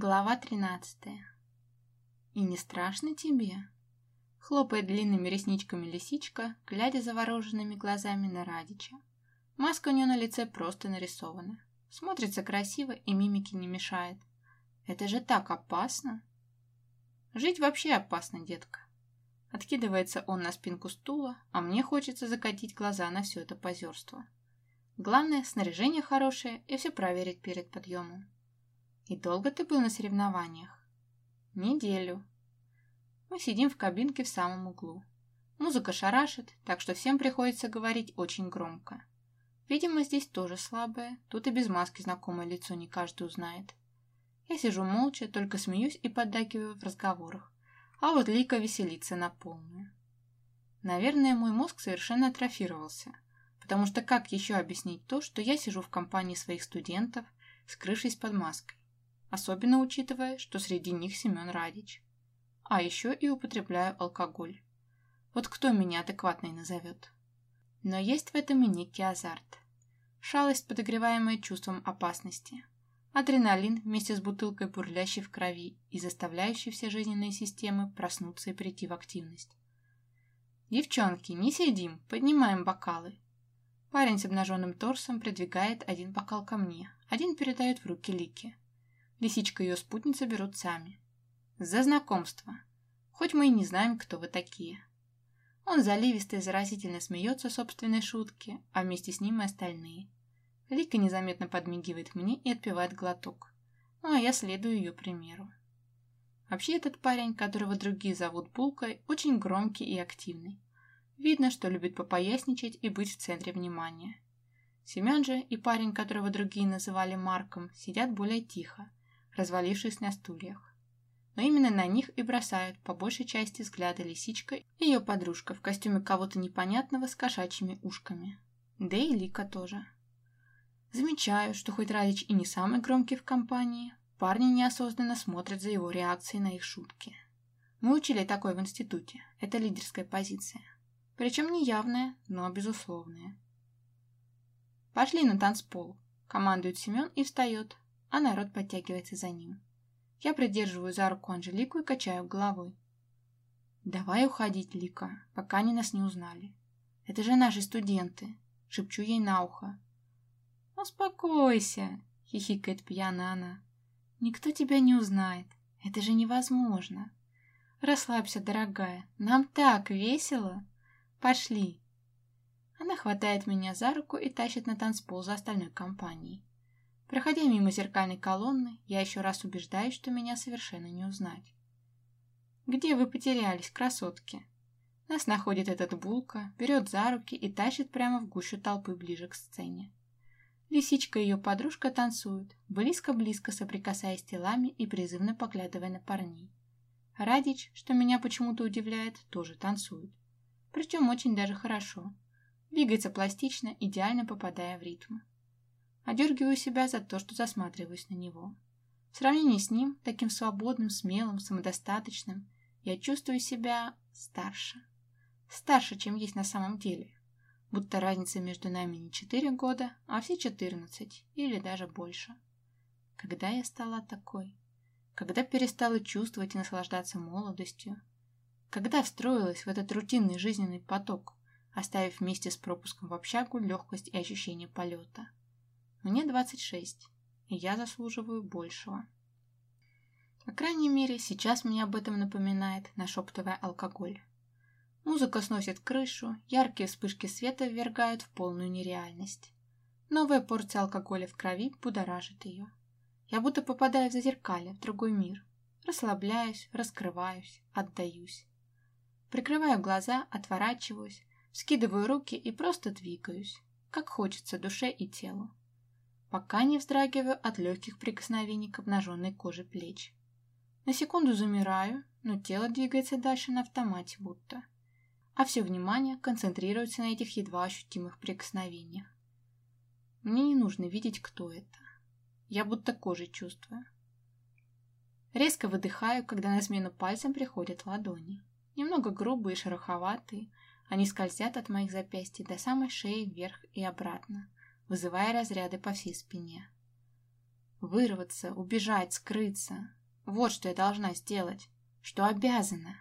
Глава тринадцатая. «И не страшно тебе?» Хлопает длинными ресничками лисичка, глядя завороженными глазами на Радича. Маска у нее на лице просто нарисована. Смотрится красиво и мимики не мешает. Это же так опасно. Жить вообще опасно, детка. Откидывается он на спинку стула, а мне хочется закатить глаза на все это позерство. Главное, снаряжение хорошее и все проверить перед подъемом. И долго ты был на соревнованиях? Неделю. Мы сидим в кабинке в самом углу. Музыка шарашит, так что всем приходится говорить очень громко. Видимо, здесь тоже слабое, тут и без маски знакомое лицо не каждый узнает. Я сижу молча, только смеюсь и поддакиваю в разговорах, а вот Лика веселится на полную. Наверное, мой мозг совершенно атрофировался, потому что как еще объяснить то, что я сижу в компании своих студентов, скрывшись под маской? Особенно учитывая, что среди них Семен Радич. А еще и употребляю алкоголь. Вот кто меня адекватной назовет? Но есть в этом и некий азарт. Шалость, подогреваемая чувством опасности. Адреналин вместе с бутылкой бурлящей в крови и заставляющий все жизненные системы проснуться и прийти в активность. «Девчонки, не сидим, поднимаем бокалы». Парень с обнаженным торсом придвигает один бокал ко мне, один передает в руки Лики. Лисичка и ее спутница берут сами. За знакомство. Хоть мы и не знаем, кто вы такие. Он заливисто и заразительно смеется собственной шутке, а вместе с ним и остальные. Лика незаметно подмигивает мне и отпивает глоток. Ну, а я следую ее примеру. Вообще этот парень, которого другие зовут Булкой, очень громкий и активный. Видно, что любит попоясничать и быть в центре внимания. Семен же и парень, которого другие называли Марком, сидят более тихо, развалившись на стульях. Но именно на них и бросают по большей части взгляды лисичка и ее подружка в костюме кого-то непонятного с кошачьими ушками. Да и Лика тоже. Замечаю, что хоть Радич и не самый громкий в компании, парни неосознанно смотрят за его реакцией на их шутки. Мы учили такое в институте. Это лидерская позиция. Причем не явная, но безусловная. «Пошли на танцпол», — командует Семен и встает, а народ подтягивается за ним. Я придерживаю за руку Анжелику и качаю головой. «Давай уходить, Лика, пока они нас не узнали. Это же наши студенты», — шепчу ей на ухо. «Успокойся», — хихикает пьяно она. «Никто тебя не узнает. Это же невозможно. Расслабься, дорогая, нам так весело. Пошли». Она хватает меня за руку и тащит на танцпол за остальной компанией. Проходя мимо зеркальной колонны, я еще раз убеждаюсь, что меня совершенно не узнать. «Где вы потерялись, красотки?» Нас находит этот булка, берет за руки и тащит прямо в гущу толпы ближе к сцене. Лисичка и ее подружка танцуют, близко-близко соприкасаясь телами и призывно поглядывая на парней. Радич, что меня почему-то удивляет, тоже танцует. Причем очень даже хорошо. Двигается пластично, идеально попадая в ритм. Одергиваю себя за то, что засматриваюсь на него. В сравнении с ним, таким свободным, смелым, самодостаточным, я чувствую себя старше. Старше, чем есть на самом деле. Будто разница между нами не четыре года, а все четырнадцать или даже больше. Когда я стала такой? Когда перестала чувствовать и наслаждаться молодостью? Когда встроилась в этот рутинный жизненный поток, оставив вместе с пропуском в общагу легкость и ощущение полета? Мне 26, и я заслуживаю большего. По крайней мере, сейчас мне об этом напоминает, нашептывая алкоголь. Музыка сносит крышу, яркие вспышки света ввергают в полную нереальность. Новая порция алкоголя в крови будоражит ее. Я будто попадаю в зазеркалье, в другой мир. Расслабляюсь, раскрываюсь, отдаюсь. Прикрываю глаза, отворачиваюсь, скидываю руки и просто двигаюсь, как хочется душе и телу пока не вздрагиваю от легких прикосновений к обнаженной коже плеч. На секунду замираю, но тело двигается дальше на автомате будто. А все внимание концентрируется на этих едва ощутимых прикосновениях. Мне не нужно видеть, кто это. Я будто кожей чувствую. Резко выдыхаю, когда на смену пальцам приходят ладони. Немного грубые и шероховатые, они скользят от моих запястий до самой шеи вверх и обратно, вызывая разряды по всей спине. Вырваться, убежать, скрыться. Вот что я должна сделать. Что обязана.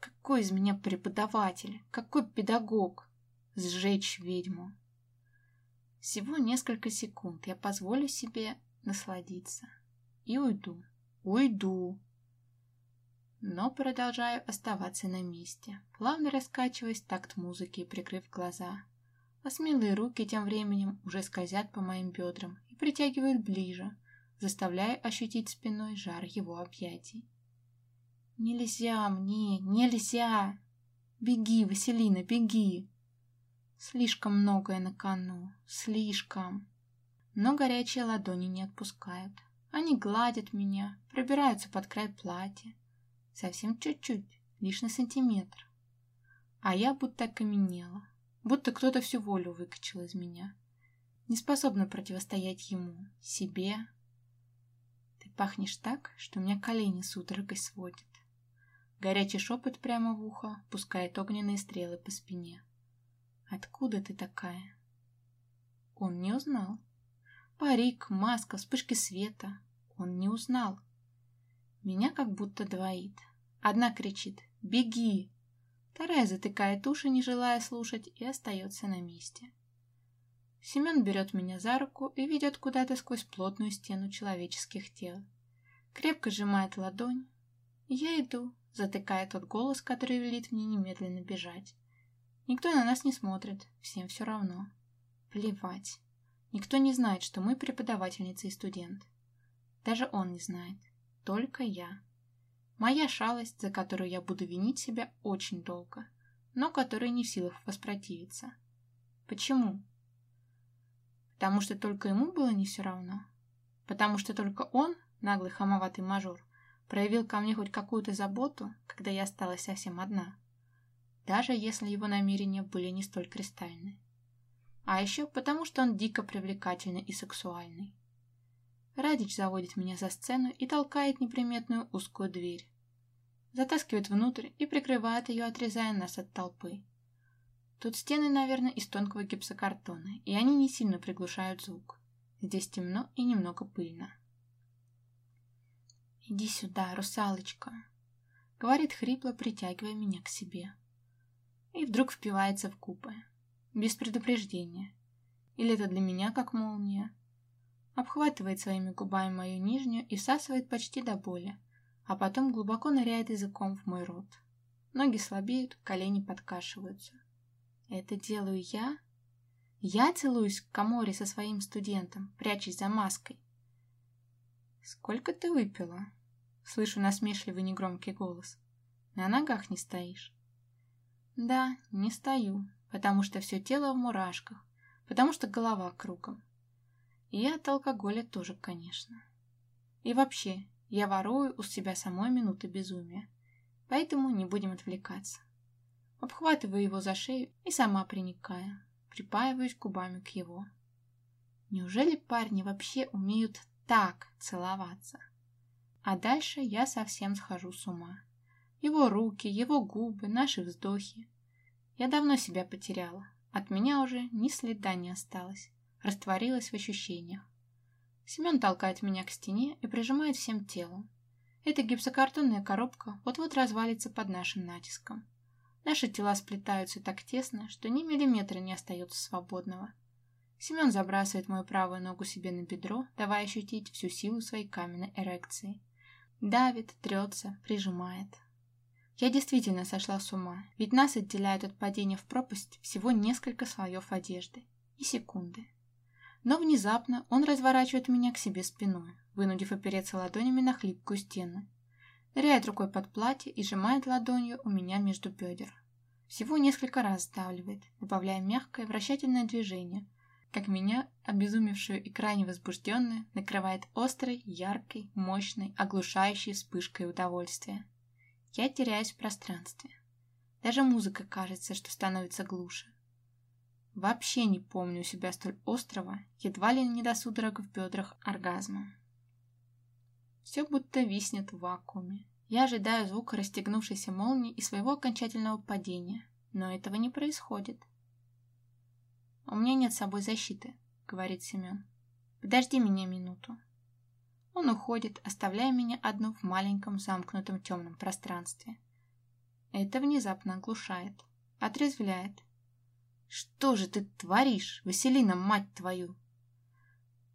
Какой из меня преподаватель? Какой педагог? Сжечь ведьму. Всего несколько секунд я позволю себе насладиться. И уйду. Уйду. Но продолжаю оставаться на месте, плавно раскачиваясь такт музыки и прикрыв глаза. А смелые руки тем временем уже скользят по моим бедрам и притягивают ближе, заставляя ощутить спиной жар его объятий. «Нельзя мне, нельзя! Беги, Василина, беги!» Слишком многое на кону, слишком. Но горячие ладони не отпускают. Они гладят меня, пробираются под край платья. Совсем чуть-чуть, лишь на сантиметр. А я будто окаменела, будто кто-то всю волю выкачал из меня. Не способна противостоять ему, себе. Ты пахнешь так, что у меня колени судорогой сводит. Горячий шепот прямо в ухо пускает огненные стрелы по спине. Откуда ты такая? Он не узнал. Парик, маска, вспышки света. Он не узнал. Меня как будто двоит. Одна кричит «Беги!», вторая затыкает уши, не желая слушать, и остается на месте. Семен берет меня за руку и ведет куда-то сквозь плотную стену человеческих тел. Крепко сжимает ладонь. Я иду, затыкая тот голос, который велит мне немедленно бежать. Никто на нас не смотрит, всем все равно. Плевать. Никто не знает, что мы преподавательница и студент. Даже он не знает. Только я. Моя шалость, за которую я буду винить себя очень долго, но которая не в силах воспротивиться. Почему? Потому что только ему было не все равно? Потому что только он, наглый хамоватый мажор, проявил ко мне хоть какую-то заботу, когда я осталась совсем одна? даже если его намерения были не столь кристальны. А еще потому, что он дико привлекательный и сексуальный. Радич заводит меня за сцену и толкает неприметную узкую дверь. Затаскивает внутрь и прикрывает ее, отрезая нас от толпы. Тут стены, наверное, из тонкого гипсокартона, и они не сильно приглушают звук. Здесь темно и немного пыльно. «Иди сюда, русалочка», — говорит хрипло, притягивая меня к себе и вдруг впивается в купы. Без предупреждения. Или это для меня как молния. Обхватывает своими губами мою нижнюю и всасывает почти до боли, а потом глубоко ныряет языком в мой рот. Ноги слабеют, колени подкашиваются. Это делаю я? Я целуюсь к коморе со своим студентом, прячась за маской. «Сколько ты выпила?» Слышу насмешливый негромкий голос. «На ногах не стоишь». Да, не стою, потому что все тело в мурашках, потому что голова кругом. И от алкоголя тоже, конечно. И вообще, я ворую у себя самой минуты безумия, поэтому не будем отвлекаться. Обхватываю его за шею и сама приникаю, припаиваюсь губами к его. Неужели парни вообще умеют так целоваться? А дальше я совсем схожу с ума. Его руки, его губы, наши вздохи. Я давно себя потеряла. От меня уже ни следа не осталось. Растворилась в ощущениях. Семен толкает меня к стене и прижимает всем телом. Эта гипсокартонная коробка вот-вот развалится под нашим натиском. Наши тела сплетаются так тесно, что ни миллиметра не остается свободного. Семен забрасывает мою правую ногу себе на бедро, давая ощутить всю силу своей каменной эрекции. Давит, трется, прижимает. Я действительно сошла с ума, ведь нас отделяют от падения в пропасть всего несколько слоев одежды и секунды. Но внезапно он разворачивает меня к себе спиной, вынудив опереться ладонями на хлипкую стену. Ныряет рукой под платье и сжимает ладонью у меня между бедер. Всего несколько раз сдавливает, добавляя мягкое вращательное движение, как меня, обезумевшую и крайне возбужденную, накрывает острой, яркой, мощной, оглушающей вспышкой удовольствия. Я теряюсь в пространстве. Даже музыка кажется, что становится глуше. Вообще не помню у себя столь острого, едва ли не до судорог в бедрах оргазма. Все будто виснет в вакууме. Я ожидаю звука расстегнувшейся молнии и своего окончательного падения, но этого не происходит. «У меня нет с собой защиты», — говорит Семен. «Подожди меня минуту». Он уходит, оставляя меня одну в маленьком замкнутом темном пространстве. Это внезапно оглушает, отрезвляет. «Что же ты творишь, Василина, мать твою?»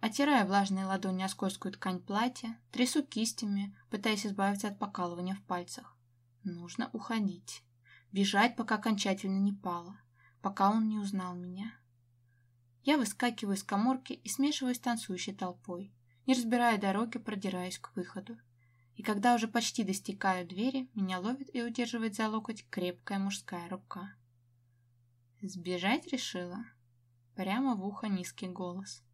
Отирая влажные ладони о скользкую ткань платья, трясу кистями, пытаясь избавиться от покалывания в пальцах. Нужно уходить. Бежать, пока окончательно не пало. Пока он не узнал меня. Я выскакиваю из коморки и смешиваюсь с танцующей толпой. Не разбирая дороги, продираюсь к выходу. И когда уже почти достигаю двери, меня ловит и удерживает за локоть крепкая мужская рука. Сбежать решила? Прямо в ухо низкий голос.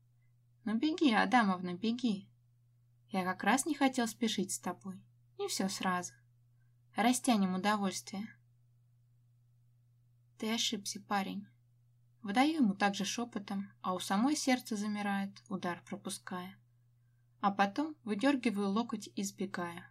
«Ну беги, Адамовна, беги. Я как раз не хотел спешить с тобой. И все сразу. Растянем удовольствие». «Ты ошибся, парень». Выдаю ему также шепотом, а у самой сердце замирает, удар пропуская. А потом выдергиваю локоть и сбегаю.